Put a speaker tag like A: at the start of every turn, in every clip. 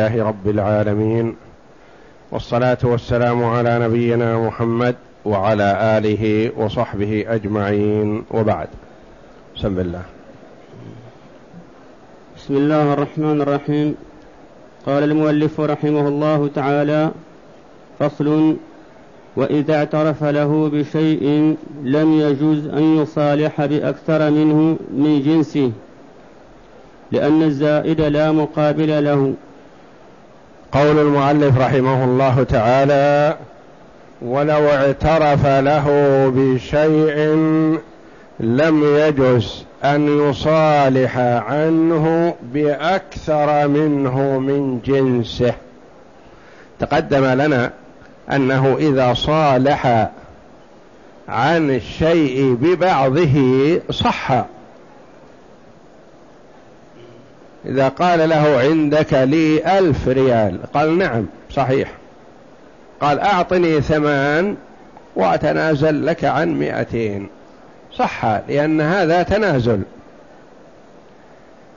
A: الله رب العالمين والصلاة والسلام على نبينا محمد وعلى آله وصحبه أجمعين وبعد. بسم الله.
B: بسم الله الرحمن الرحيم. قال المؤلف رحمه الله تعالى فصل وإذا اعترف له بشيء لم يجوز أن يصالح بأكثر منه من جنسه لأن الزائد لا مقابل له.
A: قول المؤلف رحمه الله تعالى ولو اعترف له بشيء لم يجز أن يصالح عنه بأكثر منه من جنسه. تقدم لنا أنه إذا صالح عن الشيء ببعضه صح. إذا قال له عندك لي ألف ريال قال نعم صحيح. قال أعطني ثمان وأتنازل لك عن مئتين. صح لأن هذا تنازل.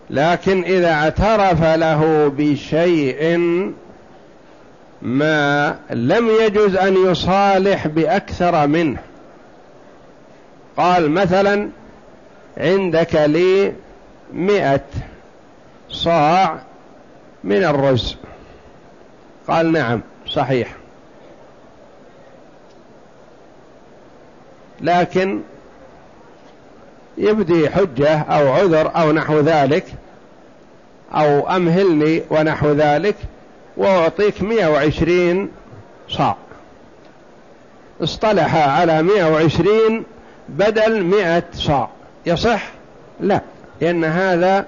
A: لكن إذا اعترف له بشيء ما لم يجوز أن يصالح بأكثر منه. قال مثلا عندك لي مئة. صاع من الرز. قال نعم صحيح. لكن يبدي حجة أو عذر أو نحو ذلك أو أمهلني ونحو ذلك وأعطيك مئة وعشرين صاع. اصطلح على مئة وعشرين بدل مئة صاع يصح؟ لا لأن هذا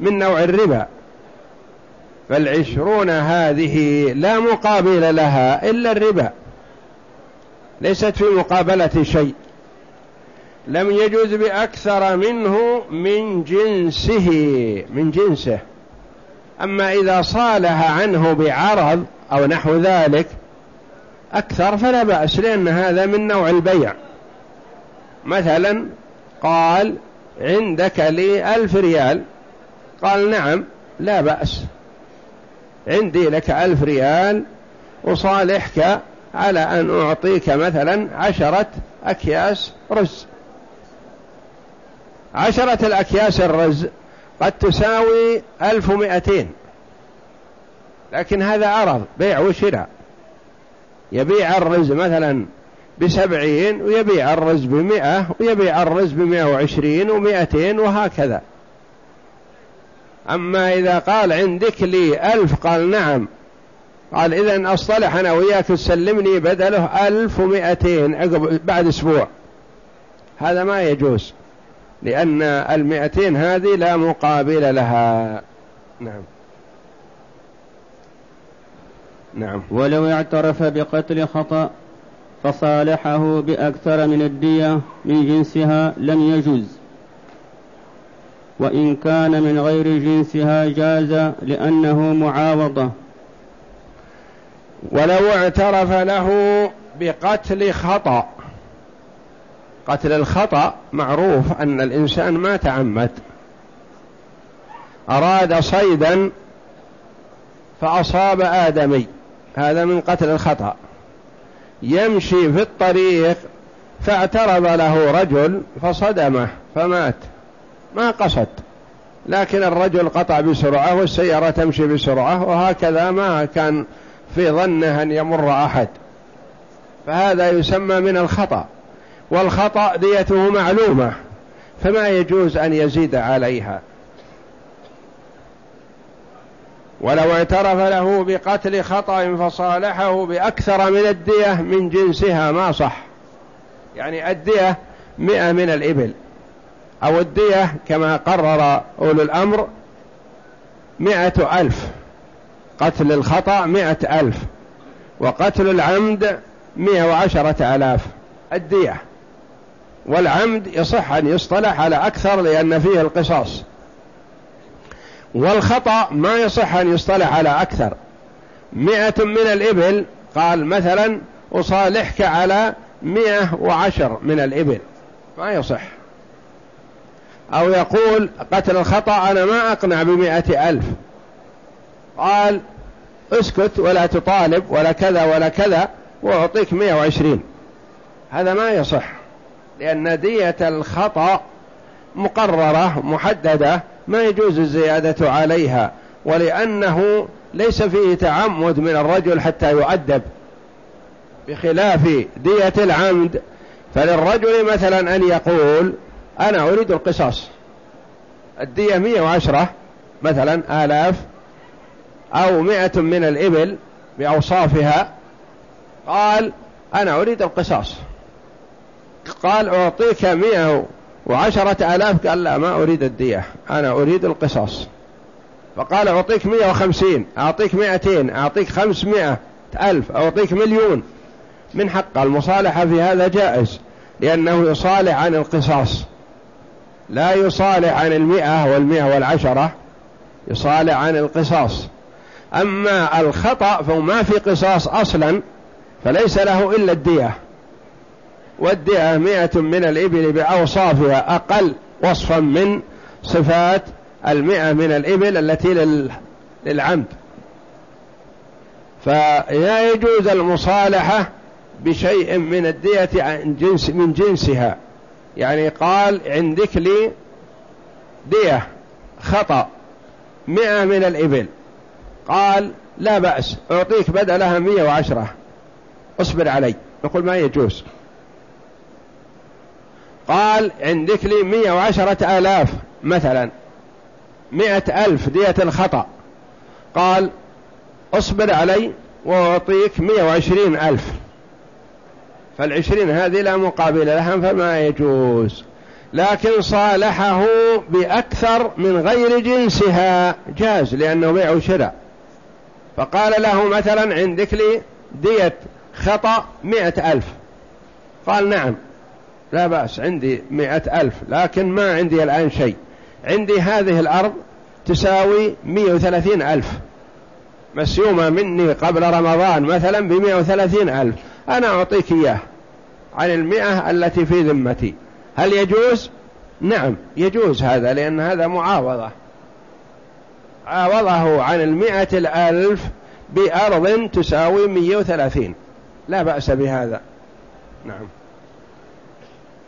A: من نوع الربا. فالعشرون هذه لا مقابل لها إلا الربا. ليست في مقابلة شيء. لم يجوز بأكثر منه من جنسه من جنسه. أما إذا صالح عنه بعرض أو نحو ذلك أكثر فلا بأس لأن هذا من نوع البيع. مثلا قال عندك لي ألف ريال. قال نعم لا بأس. عندي لك ألف ريال أصالحك على أن أعطيك مثلا عشرة أكياس رز. عشرة الأكياس الرز قد تساوي ألف ومئتين. لكن هذا عرض بيع وشراء. يبيع الرز مثلا بسبعين ويبيع الرز بمئة ويبيع الرز بمئة وعشرين ومئتين وهكذا. أما إذا قال عندك لي ألف قال نعم. قال إذا أصطلح أنا وياك تسلمني بدله ألف ومئتين بعد أسبوع. هذا ما يجوز لأن المئتين هذه لا مقابل لها. نعم.
B: نعم. ولو اعترف بقتل خطأ فصالحه بأكثر من الدية من جنسها لم يجوز. وإن كان من غير جنسها جاز لأنه معاوضة.
A: ولو اعترف له بقتل خطأ. قتل الخطأ معروف أن الإنسان ما تعمد. أراد صيدا فأصاب آدمي. هذا من قتل الخطأ. يمشي في الطريق فاعترض له رجل فصدمه فمات. ما قصد. لكن الرجل قطع بسرعة والسيارة تمشي بسرعة وهكذا ما كان في ظنه أن يمر أحد. فهذا يسمى من الخطأ والخطأ ديته معلومة فما يجوز أن يزيد عليها. ولو اعترف له بقتل خطأ فصالحه بأكثر من الدية من جنسها ما صح. يعني الدية مئة من الإبل. أو الدية كما قرر أولو الأمر مئة ألف قتل الخطأ مئة ألف وقتل العمد مئة وعشرة ألاف الدية. والعمد يصح أن يصطلح على أكثر لأن فيه القصاص. والخطأ ما يصح أن يصطلح على أكثر. مئة من الإبل قال مثلا أصالحك على مئة وعشر من الإبل ما يصح. أو يقول قتل الخطأ أنا ما أقنع بمئة ألف. قال اسكت ولا تطالب ولا كذا ولا كذا وأعطيك مئة وعشرين. هذا ما يصح لأن دية الخطأ مقررة محددة ما يجوز الزيادة عليها ولأنه ليس فيه تعمد من الرجل حتى يؤدب. بخلاف دية العمد فللرجل مثلا أن يقول أنا أريد القصاص. الدية مية وعشرة مثلا آلاف أو مئة من الإبل بأوصافها. قال أنا أريد القصاص. قال أعطيك مئة وعشرة آلاف قال لا ما أريد الدية أنا أريد القصاص. فقال أعطيك مئة وخمسين أعطيك مئتين أعطيك خمسمائة ألف أعطيك مليون. من حق المصالحة في هذا جائز لأنه يصالح عن القصاص. لا يصالح عن المئة والمئة والعشرة يصالح عن القصاص. أما الخطأ فما في قصاص أصلا فليس له إلا الدية. والدية مئة من الإبل بأوصافها أقل وصفا من صفات المئة من الإبل التي للعمد. فلا يجوز المصالحة بشيء من الدية عن جنس من جنسها. يعني قال عندك لي دية خطأ مئة من الإبل. قال لا بأس أعطيك بدلها مئة وعشرة. اصبر علي. نقول ما يجوز. قال عندك لي مئة وعشرة آلاف مثلا. مئة ألف دية الخطأ. قال اصبر علي وأعطيك مئة وعشرين ألف. فالعشرين هذه لا مقابل لها فما يجوز. لكن صالحه بأكثر من غير جنسها جاز لأنه بيع وشراء فقال له مثلا عندك لي دية خطأ مئة ألف. قال نعم لا بأس عندي مئة ألف لكن ما عندي الآن شيء. عندي هذه الأرض تساوي مئة وثلاثين ألف. مسيومة مني قبل رمضان مثلا بمئة وثلاثين ألف. أنا أعطيك إياه عن المئة التي في ذمتي. هل يجوز؟ نعم يجوز هذا لأن هذا معاوضة. عاوضه عن المئة الألف بأرض تساوي مئة وثلاثين. لا بأس بهذا. نعم.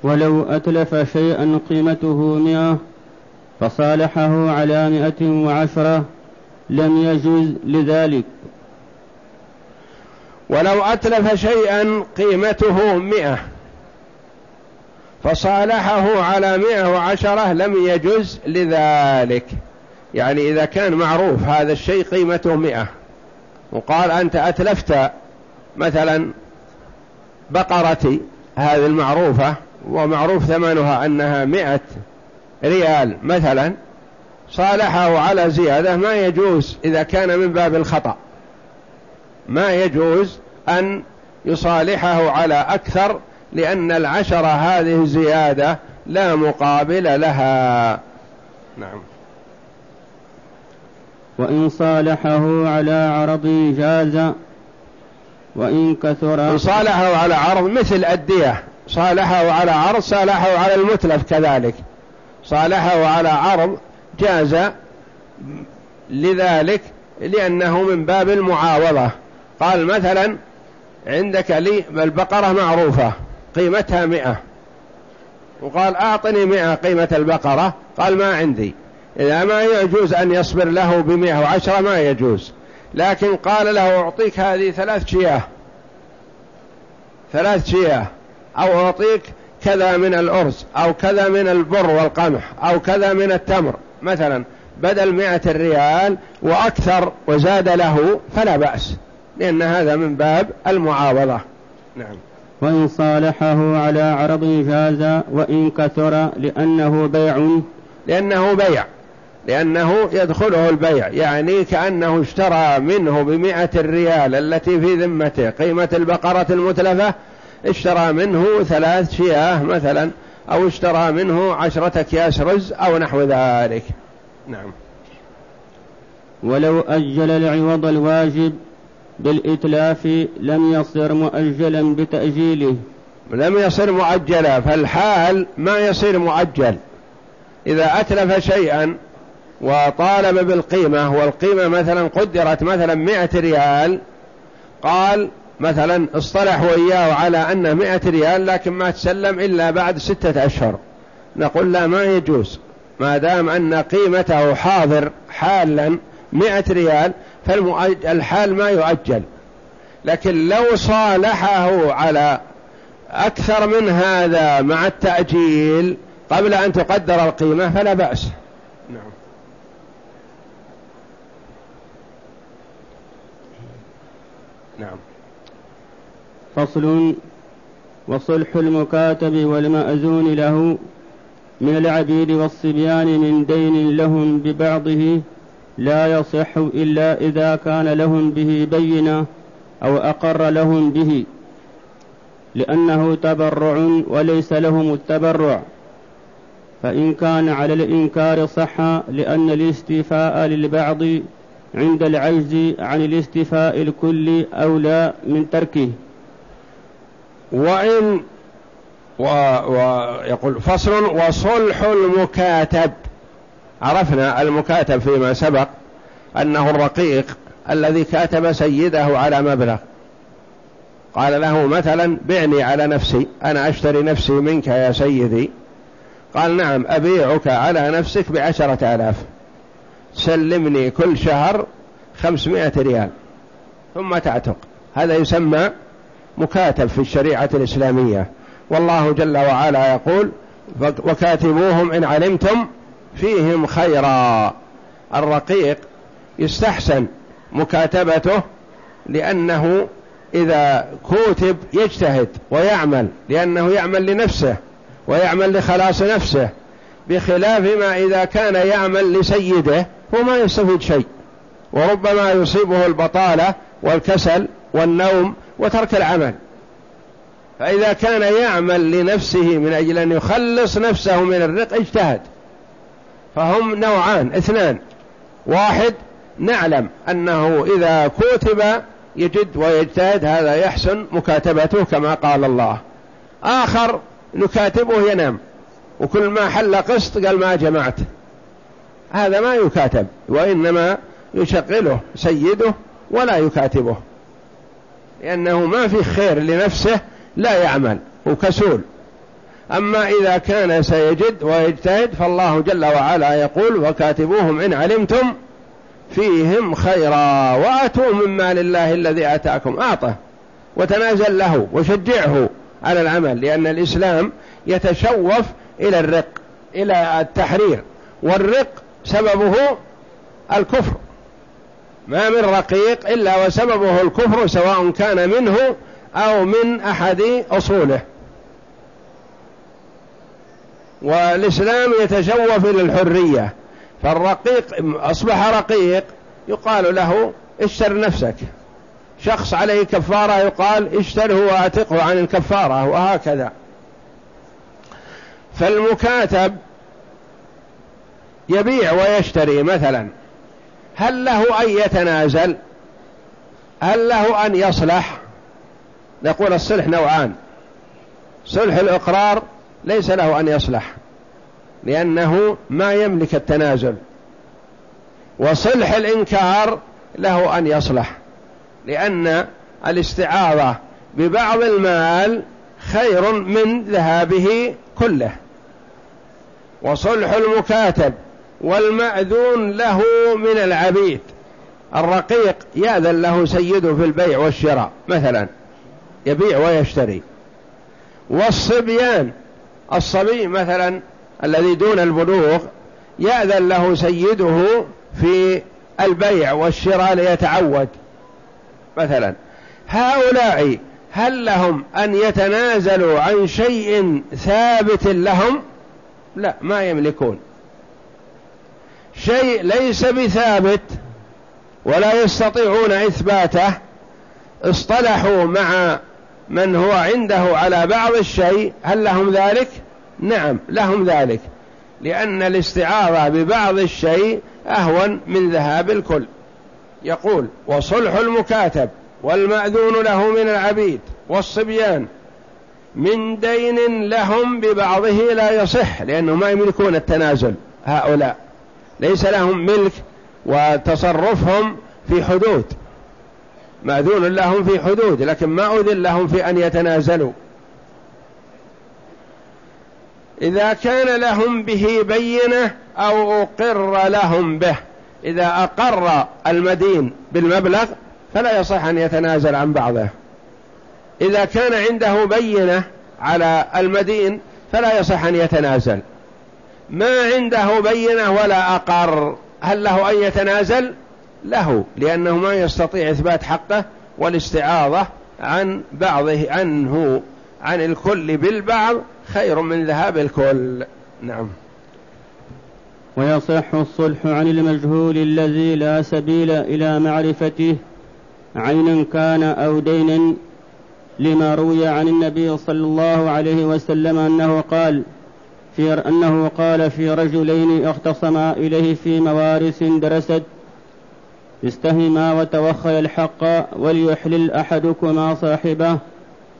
B: ولو أتلف شيئا قيمته مئة فصالحه على مئة وعشرة لم يجوز لذلك.
A: ولو أتلف شيئا قيمته مئة فصالحه على مئة وعشرة لم يجز لذلك. يعني إذا كان معروف هذا الشيء قيمته مئة وقال أنت أتلفت مثلا بقرتي هذه المعروفة ومعروف ثمنها أنها مئة ريال مثلا صالحه على زيادة ما يجوز إذا كان من باب الخطأ. ما يجوز أن يصالحه على أكثر لأن العشرة هذه زيادة لا مقابل لها. نعم.
B: وإن صالحه على عرض جاز وإن كثر
A: إن صالحه على عرض مثل الدية. صالحه على عرض صالحه على المتلف كذلك. صالحه على عرض جاز لذلك لأنه من باب المعاوضة. قال مثلا عندك لي البقرة معروفة قيمتها مئة. وقال أعطني مئة قيمة البقرة قال ما عندي. إذا ما يجوز أن يصبر له بمئة وعشرة ما يجوز. لكن قال له أعطيك هذه ثلاث شياه. ثلاث شياه. أو أعطيك كذا من الأرز أو كذا من البر والقمح أو كذا من التمر. مثلا بدل مئة الريال وأكثر وزاد له فلا بأس. لأن هذا من باب المعاوضة. نعم.
B: وإن صالحه على عرض جاز وإن كثر لأنه بيع.
A: لأنه بيع. لأنه يدخله البيع. يعني كأنه اشترى منه بمئة الريال التي في ذمته قيمة البقرة المتلفة اشترى منه ثلاث شياه مثلا أو اشترى منه عشرة أكياس رز أو نحو ذلك. نعم.
B: ولو أجل العوض الواجب بالإتلاف لم يصر مؤجلا بتأجيله.
A: لم يصر مؤجلا فالحال ما يصير مؤجل. إذا أتلف شيئا وطالب بالقيمة والقيمة مثلا قدرت مثلا مئة ريال قال مثلا اصطلحوا إياه على أنه مئة ريال لكن ما تسلم إلا بعد ستة أشهر. نقول لا ما يجوز. ما دام أن قيمته حاضر حالا مئة ريال فالحال ما يؤجل. لكن لو صالحه على أكثر من هذا مع التأجيل قبل أن تقدر القيمة فلا بأس. نعم.
B: نعم. فصل. وصلح المكاتب والمأذون له من العبيد والصبيان من دين لهم ببعضه لا يصح إلا إذا كان لهم به بينة أو أقر لهم به لأنه تبرع وليس لهم التبرع. فإن كان على الإنكار صح لأن الاستيفاء للبعض عند العجز عن الاستيفاء الكلي أولى من تركه.
A: وإن ويقول فصل وصلح المكاتب. عرفنا المكاتب فيما سبق أنه الرقيق الذي كاتب سيده على مبلغ. قال له مثلا بعني على نفسي أنا أشتري نفسي منك يا سيدي. قال نعم أبيعك على نفسك بعشرة آلاف. سلمني كل شهر خمسمائة ريال. ثم تعتق. هذا يسمى مكاتب في الشريعة الإسلامية. والله جل وعلا يقول وكاتبوهم إن علمتم فيهم خيرا. الرقيق يستحسن مكاتبته لأنه إذا كتب يجتهد ويعمل لأنه يعمل لنفسه ويعمل لخلاص نفسه بخلاف ما إذا كان يعمل لسيده هو ما يستفيد شيء. وربما يصيبه البطالة والكسل والنوم وترك العمل. فإذا كان يعمل لنفسه من أجل أن يخلص نفسه من الرق اجتهد. فهم نوعان اثنان. واحد نعلم أنه إذا كتب يجد ويجتهد هذا يحسن مكاتبته كما قال الله. آخر نكاتبه ينام. وكل ما حل قسط قال ما جمعت. هذا ما يكاتب وإنما يشغله سيده ولا يكاتبه. لأنه ما في خير لنفسه لا يعمل. وكسول أما إذا كان سيجد ويجتهد فالله جل وعلا يقول وكاتبوهم إن علمتم فيهم خيرا وآتوا من مال الله الذي آتاكم. أعطه وتنازل له وشجعه على العمل لأن الإسلام يتشوف إلى الرق إلى التحرير والرق سببه الكفر. ما من رقيق إلا وسببه الكفر سواء كان منه أو من أحد أصوله. والإسلام يتشوف إلى الحرية فالرقيق أصبح رقيق يقال له اشتر نفسك. شخص عليه كفارة يقال اشتره واعتقه عن الكفارة وهكذا. فالمكاتب يبيع ويشتري مثلا. هل له أن يتنازل؟ هل له أن يصلح؟ نقول الصلح نوعان. صلح الإقرار ليس له أن يصلح لأنه ما يملك التنازل. وصلح الإنكار له أن يصلح لأن الاستعاضة ببعض المال خير من ذهابه كله. وصلح المكاتب والمأذون له من العبيد. الرقيق يأذن له سيده في البيع والشراء مثلا يبيع ويشتري. والصبيان الصبي مثلا الذي دون البلوغ يأذن له سيده في البيع والشراء ليتعود. مثلا هؤلاء هل لهم أن يتنازلوا عن شيء ثابت لهم؟ لا ما يملكون. شيء ليس بثابت ولا يستطيعون إثباته اصطلحوا مع من هو عنده على بعض الشيء هل لهم ذلك؟ نعم لهم ذلك. لأن الاستعارة ببعض الشيء أهون من ذهاب الكل. يقول وصلح المكاتب والمأذون له من العبيد والصبيان من دين لهم ببعضه لا يصح لأنه ما يملكون التنازل هؤلاء. ليس لهم ملك وتصرفهم في حدود. مأذون لهم في حدود لكن ما أذن لهم في أن يتنازلوا. إذا كان لهم به بينة أو أقر لهم به إذا أقر المدين بالمبلغ فلا يصح أن يتنازل عن بعضه. إذا كان عنده بينة على المدين فلا يصح أن يتنازل. ما عنده بينة ولا أقر هل له أن يتنازل؟ له لأنه ما يستطيع إثبات حقه والاستعاضة عن بعضه عنه عن الكل بالبعض خير من ذهاب الكل. نعم.
B: ويصح الصلح عن المجهول الذي لا سبيل إلى معرفته عينا كان أو دينا لما روي عن النبي صلى الله عليه وسلم أنه قال في أنه قال في رجلين اختصما إليه في موارث درست استهما وتوخي الحق وليحلل أحدكما صاحبه.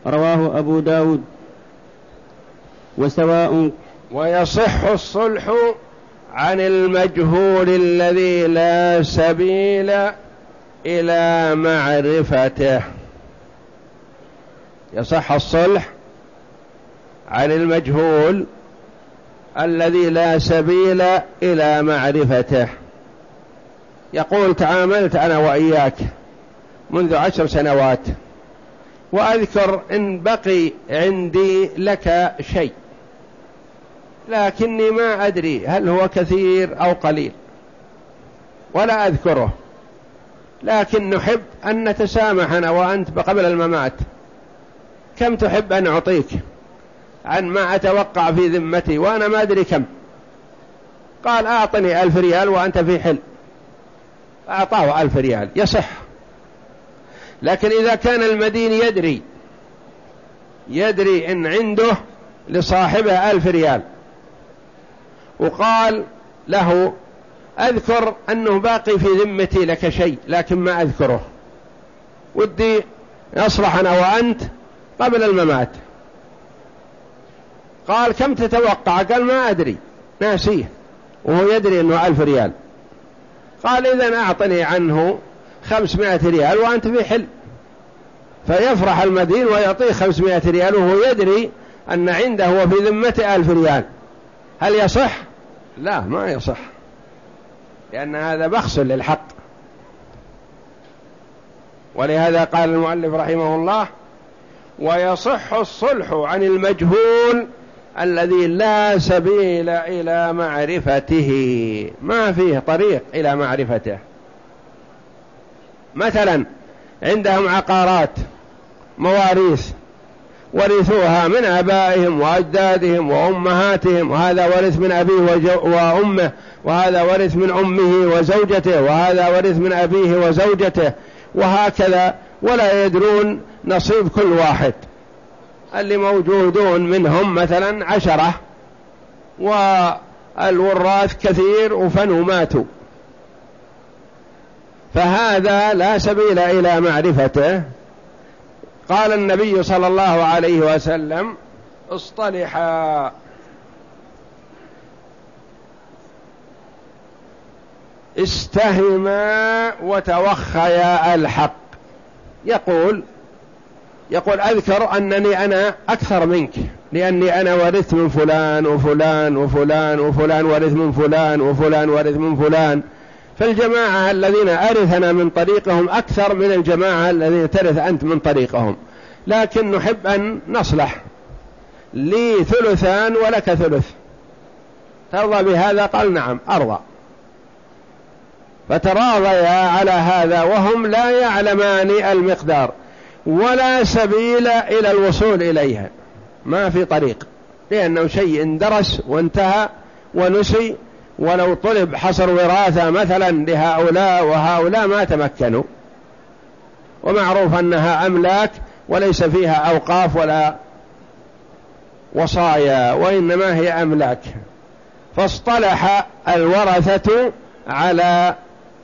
B: رواه أبو داود. وسواء
A: ويصح الصلح عن المجهول الذي لا سبيل إلى معرفته. يصح الصلح عن المجهول الذي لا سبيل إلى معرفته. يقول تعاملت أنا وإياك منذ عشر سنوات وأذكر إن بقي عندي لك شيء لكني ما أدري هل هو كثير أو قليل ولا أذكره لكن نحب أن نتسامح أنا وأنت قبل الممات. كم تحب أن أعطيك؟ عن ما أتوقع في ذمتي وأنا ما أدري كم. قال أعطني ألف ريال وأنت في حل أعطاه ألف ريال يصح. لكن إذا كان المدين يدري يدري إن عنده لصاحبه ألف ريال وقال له أذكر أنه باقي في ذمتي لك شيء لكن ما أذكره. ودي أصلح أنا وأنت قبل الممات. قال كم تتوقع؟ قال ما أدري ناسيه. وهو يدري أنه ألف ريال. قال إذا أعطني عنه خمسمائة ريال وأنت في حل. فيفرح المدين ويعطيه خمسمائة ريال وهو يدري أن عنده وفي ذمته ألف ريال. هل يصح؟ لا ما يصح. لأن هذا بخس للحق. ولهذا قال المؤلف رحمه الله ويصح الصلح عن المجهول الذي لا سبيل إلى معرفته. ما فيه طريق إلى معرفته. مثلا عندهم عقارات مواريث ورثوها من آبائهم وأجدادهم وأمهاتهم. وهذا ورث من أبيه وأمه وهذا ورث من أمه وزوجته وهذا ورث من أبيه وزوجته وهكذا. ولا يدرون نصيب كل واحد. اللي موجودون منهم مثلا عشرة والوراث كثير وفنوا ماتوا. فهذا لا سبيل إلى معرفته. قال النبي صلى الله عليه وسلم اصطلحا استهما وتوخيا الحق. يقول يقول أذكر أنني أنا أكثر منك لأني أنا ورثت من فلان وفلان وفلان وفلان ورث من فلان وفلان ورث من فلان. فالجماعة الذين أرثنا من طريقهم أكثر من الجماعة الذين ترث أنت من طريقهم. لكن نحب أن نصلح لي ثلثان ولك ثلث. ترضى بهذا؟ قال نعم أرضى. فتراضيا على هذا وهم لا يعلمان المقدار. ولا سبيل إلى الوصول إليها. ما في طريق. لأنه شيء اندرس وانتهى ونسي ولو طلب حصر وراثة مثلا لهؤلاء وهؤلاء ما تمكنوا. ومعروف أنها أملاك وليس فيها أوقاف ولا وصايا وإنما هي أملاك. فاصطلح الورثة على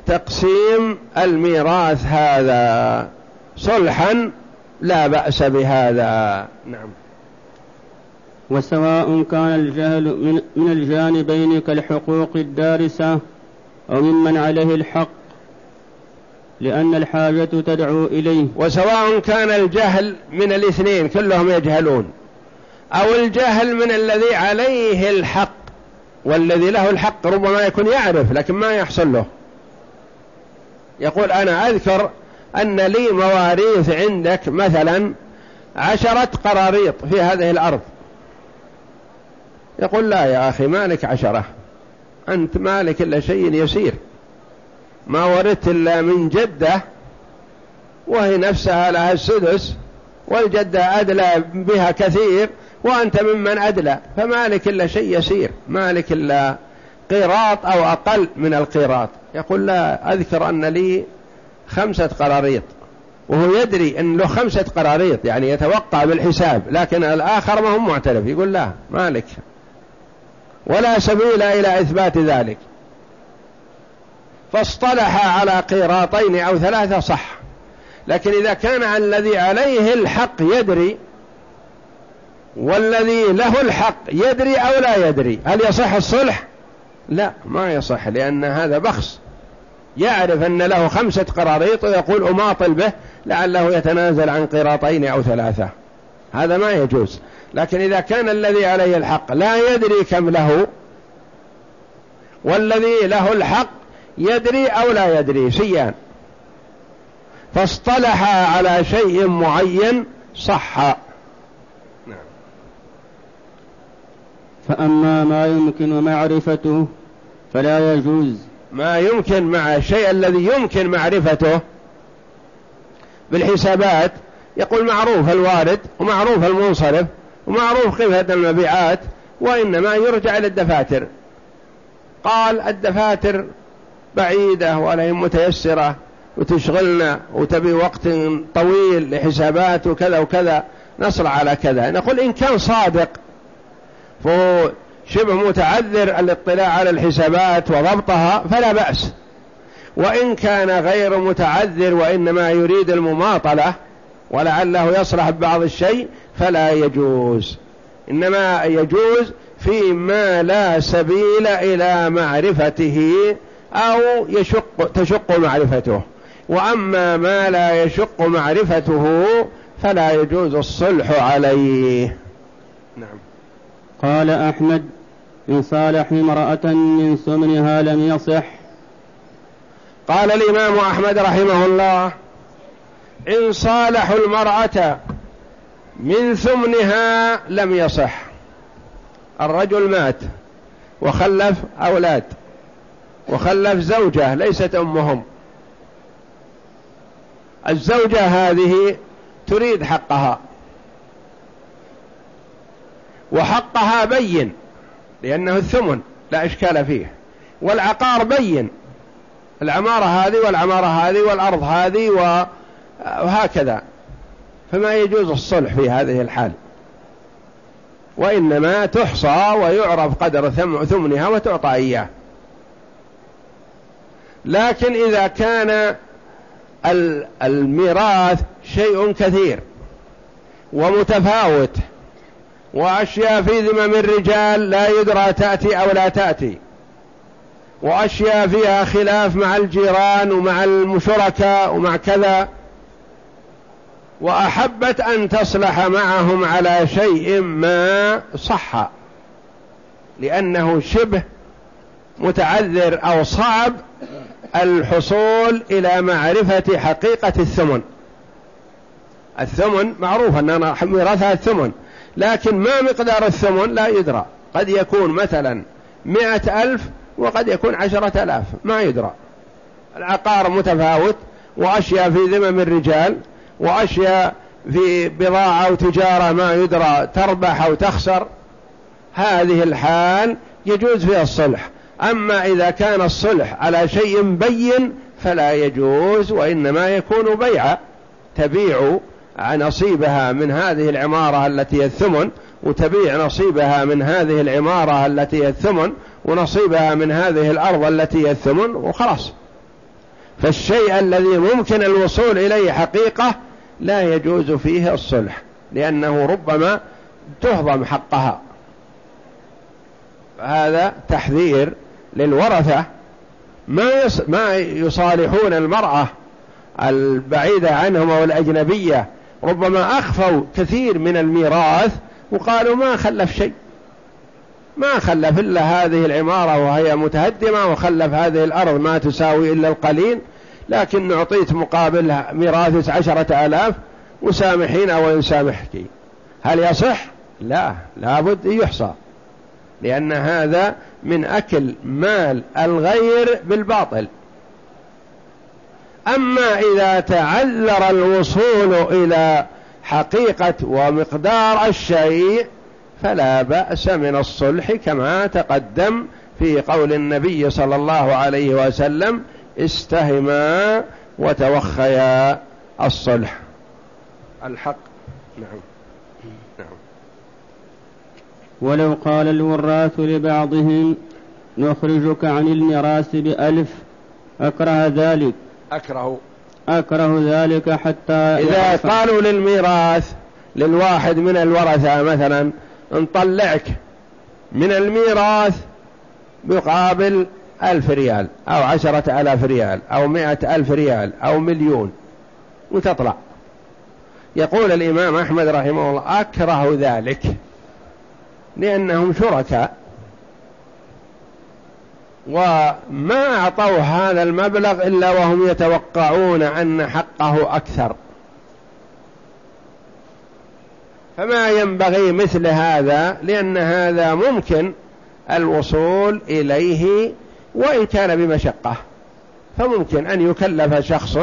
A: تقسيم الميراث هذا. صلحا لا بأس بهذا. نعم.
B: وسواء كان الجهل من, من الجانبين كالحقوق الدارسة أو ممن عليه الحق لأن الحاجة تدعو إليه.
A: وسواء كان الجهل من الاثنين كلهم يجهلون أو الجهل من الذي عليه الحق والذي له الحق ربما يكون يعرف لكن ما يحصل له. يقول أنا أذكر أن لي مواريث عندك مثلا عشرة قراريط في هذه الأرض. يقول لا يا أخي مالك عشرة؟ أنت مالك إلا شيء يسير. ما وردت إلا من جدة وهي نفسها لها السدس والجدة أدلى بها كثير وأنت ممن أدلى. فمالك إلا شيء يسير. مالك إلا قيراط أو أقل من القيراط. يقول لا أذكر أن لي خمسة قراريط. وهو يدري أن له خمسة قراريط يعني يتوقع بالحساب لكن الآخر ما هم معترف يقول لا مالك. ولا سبيل إلى إثبات ذلك. فاصطلح على قيراطين أو ثلاثة صح. لكن إذا كان الذي عليه الحق يدري والذي له الحق يدري أو لا يدري هل يصح الصلح؟ لا ما يصح لأن هذا بخس. يعرف أن له خمسة قراريط ويقول أماطل به لعله يتنازل عن قراطين أو ثلاثة. هذا ما يجوز. لكن إذا كان الذي عليه الحق لا يدري كم له والذي له الحق يدري أو لا يدري سيان. فاصطلح على شيء معين صح. نعم.
B: فأما ما يمكن معرفته فلا يجوز.
A: ما يمكن مع الشيء الذي يمكن معرفته بالحسابات. يقول معروف الوارد ومعروف المنصرف ومعروف قيمة المبيعات وإنما يرجع إلى الدفاتر. قال الدفاتر بعيدة ولا متيسرة وتشغلنا وتبي وقت طويل لحسابات وكذا وكذا نصر على كذا. نقول إن كان صادق فهو شبه متعذر الاطلاع على الحسابات وضبطها فلا بأس. وإن كان غير متعذر وإنما يريد المماطلة ولعله يصلح ببعض الشيء فلا يجوز. إنما يجوز فيما لا سبيل إلى معرفته أو يشق تشق معرفته. وأما ما لا يشق معرفته فلا يجوز الصلح عليه.
B: نعم. قال أحمد إن صالح امرأة من سمنها لم يصح.
A: قال الإمام أحمد رحمه الله إن صالحوا المرأة من ثمنها لم يصح. الرجل مات وخلف أولاد وخلف زوجة ليست أمهم. الزوجة هذه تريد حقها. وحقها بين لأنه الثمن لا إشكال فيه. والعقار بين العمارة هذه والعمارة هذه والأرض هذه وهكذا. فما يجوز الصلح في هذه الحال. وإنما تحصى ويعرف قدر ثمنها وتعطى إياه. لكن إذا كان الميراث شيء كثير ومتفاوت وأشياء في ذمم الرجال لا يدرى تأتي أو لا تأتي. وأشياء فيها خلاف مع الجيران ومع الشركاء ومع كذا. وأحبت أن تصلح معهم على شيء ما صح. لأنه شبه متعذر أو صعب الحصول إلى معرفة حقيقة الثمن. الثمن معروف أننا ميراثها الثمن. لكن ما مقدار الثمن لا يدرى. قد يكون مثلا مئة ألف وقد يكون عشرة ألاف ما يدرى. العقار متفاوت وأشياء في ذمم الرجال وأشياء في بضاعة وتجارة ما يدرى تربح أو تخسر. هذه الحال يجوز فيها الصلح. أما إذا كان الصلح على شيء بين فلا يجوز وإنما يكون بيعا تبيع نصيبها من هذه العمارة التي هي الثمن وتبيع نصيبها من هذه العمارة التي هي الثمن ونصيبها من هذه الأرض التي هي الثمن وخلاص فالشيء الذي ممكن الوصول إليه حقيقة لا يجوز فيه الصلح لأنه ربما تهضم حقها هذا تحذير للورثة ما. ما يصالحون المرأة البعيدة عنهم أو الأجنبية ربما أخفوا كثير من الميراث وقالوا ما خلف شيء. ما خلف إلا هذه العمارة وهي متهدمة وخلف هذه الأرض ما تساوي إلا القليل. لكن نعطيت مقابل ميراث عشرة آلاف وسامحين أو يسامحك هل يصح؟ لا لابد يحصى. لأن هذا من أكل مال الغير بالباطل. أما إذا تعذر الوصول إلى حقيقة ومقدار الشيء فلا بأس من الصلح كما تقدم في قول النبي صلى الله عليه وسلم استهما وتوخيا الصلح. الحق. نعم. نعم.
B: ولو قال الوراث لبعضهم نخرجك عن الميراث بألف أكره ذلك.
A: أكره.
B: أكره ذلك حتى
A: إذا قالوا للميراث للواحد من الورثة مثلا نطلعك من الميراث مقابل ألف ريال أو عشرة ألاف ريال أو مئة ألف ريال أو مليون. وتطلع. يقول الإمام أحمد رحمه الله أكره ذلك لأنهم شركاء. وما أعطوا هذا المبلغ إلا وهم يتوقعون أن حقه أكثر. فما ينبغي مثل هذا لأن هذا ممكن الوصول إليه وإن كان بمشقة. فممكن أن يكلف شخص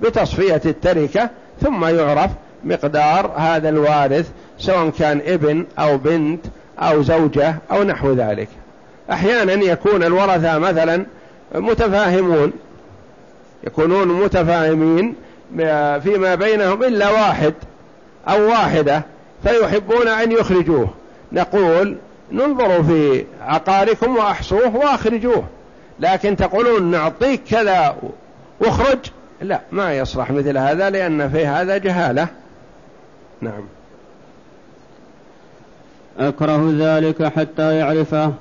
A: بتصفية التركة ثم يعرف مقدار هذا الوارث سواء كان ابن أو بنت أو زوجة أو نحو ذلك. أحيانا يكون الورثة مثلا متفاهمون يكونون متفاهمين فيما بينهم إلا واحد أو واحدة فيحبون أن يخرجوه. نقول ننظر في عقاركم وأحصوه وأخرجوه لكن تقولون نعطيك كذا واخرج؟ لا ما يصلح مثل هذا لأن في هذا جهالة. نعم.
B: أكره ذلك حتى يعرفه.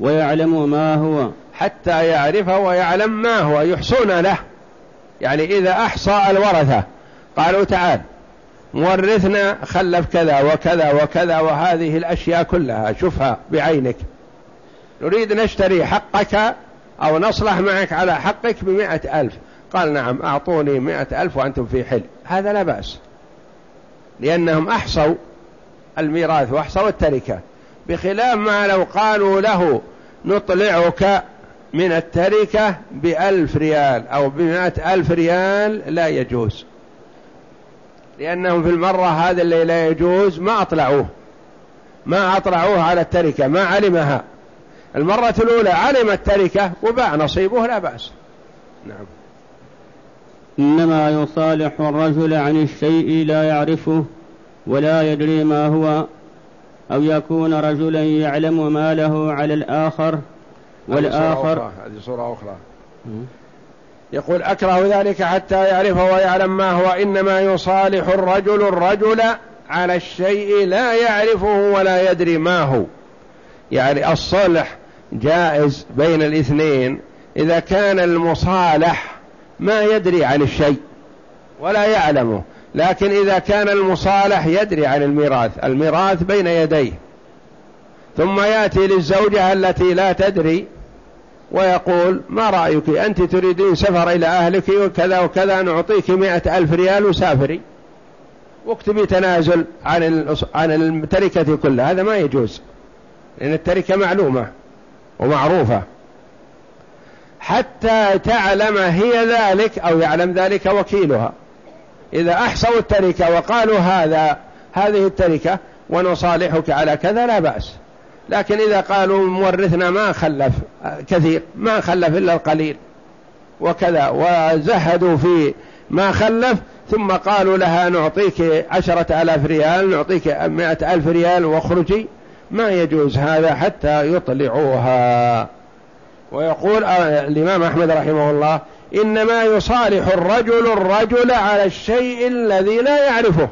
B: ويعلم ما هو.
A: حتى يعرفه ويعلم ما هو يحصون له. يعني إذا أحصى الورثة قالوا تعال مورثنا خلف كذا وكذا وكذا وهذه الأشياء كلها شوفها بعينك. نريد نشتري حقك أو نصلح معك على حقك بمئة ألف. قال نعم أعطوني مئة ألف وأنتم في حل. هذا لا بأس. لأنهم أحصوا الميراث وأحصوا التركة. بخلاف ما لو قالوا له نطلعك من التركة بألف ريال أو بمائة ألف ريال لا يجوز. لأنهم في المرة هذا اللي لا يجوز ما أطلعوه. ما أطلعوه على التركة ما علمها. المرة الأولى علم التركة وباع نصيبه لا بأس. نعم.
B: إنما يصالح الرجل عن الشيء لا يعرفه ولا يدري ما هو. أو يكون رجلا يعلم ما له على الآخر
A: والآخر هذه صورة أخرى. يقول أكره ذلك حتى يعرف ويعلم ما هو إنما يصالح الرجل الرجل على الشيء لا يعرفه ولا يدري ما هو. يعني الصلح جائز بين الاثنين إذا كان المصالح ما يدري عن الشيء ولا يعلمه. لكن إذا كان المصالح يدري عن الميراث الميراث بين يديه. ثم يأتي للزوجة التي لا تدري ويقول ما رأيك؟ أنت تريدين سفر إلى أهلك وكذا وكذا نعطيك مئة ألف ريال وسافري. واكتبي تنازل عن عن التركة كلها هذا ما يجوز لأن التركة معلومة ومعروفة. حتى تعلم هي ذلك أو يعلم ذلك وكيلها. إذا أحصوا التركة وقالوا هذا هذه التركة ونصالحك على كذا لا بأس. لكن إذا قالوا مورثنا ما خلف كثير ما خلف إلا القليل. وكذا وزهدوا في ما خلف ثم قالوا لها نعطيك عشرة ألاف ريال نعطيك مائة ألف ريال واخرجي. ما يجوز هذا حتى يطلعوها. ويقول الإمام أحمد رحمه الله إنما يصالح الرجل الرجل على الشيء الذي لا يعرفه.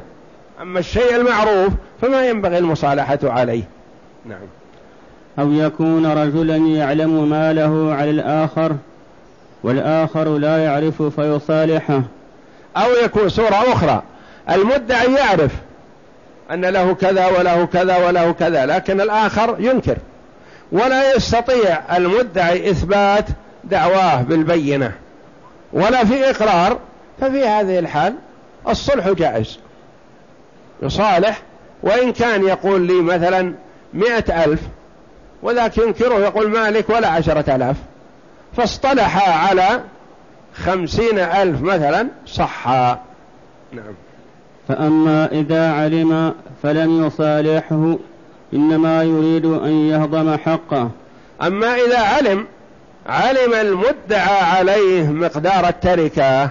A: أما الشيء المعروف فما ينبغي المصالحة عليه. نعم.
B: أو يكون رجلا يعلم ما له على الآخر والآخر لا يعرف فيصالحه.
A: أو يكون صورة أخرى. المدعي يعرف أن له كذا وله كذا وله كذا لكن الآخر ينكر. ولا يستطيع المدعي إثبات دعواه بالبينة. ولا في إقرار ففي هذه الحال الصلح جائز. يصالح وإن كان يقول لي مثلا مئة ألف وذاك ينكره يقول مالك ولا عشرة ألاف. فاصطلحا على خمسين ألف مثلا صحا. نعم.
B: فأما إذا علم فلم يصالحه إنما يريد أن يهضم حقه.
A: أما إذا علم علم المدعى عليه مقدار التركة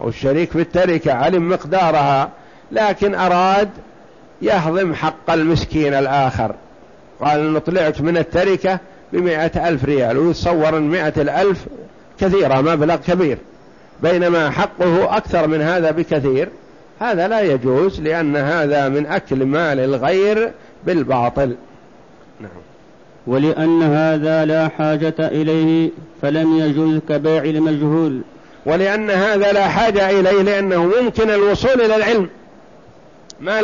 A: أو الشريك في التركة علم مقدارها لكن أراد يهضم حق المسكين الآخر. قال أنه طلعت من التركة بمئة ألف ريال ويتصور مئة الألف كثيرة مبلغ كبير. بينما حقه أكثر من هذا بكثير. هذا لا يجوز لأن هذا من أكل مال الغير بالباطل.
B: ولأن هذا لا حاجة إليه فلم يجوز كبيع المجهول.
A: ولأن هذا لا حاجة إليه لأنه ممكن الوصول إلى العلم. ما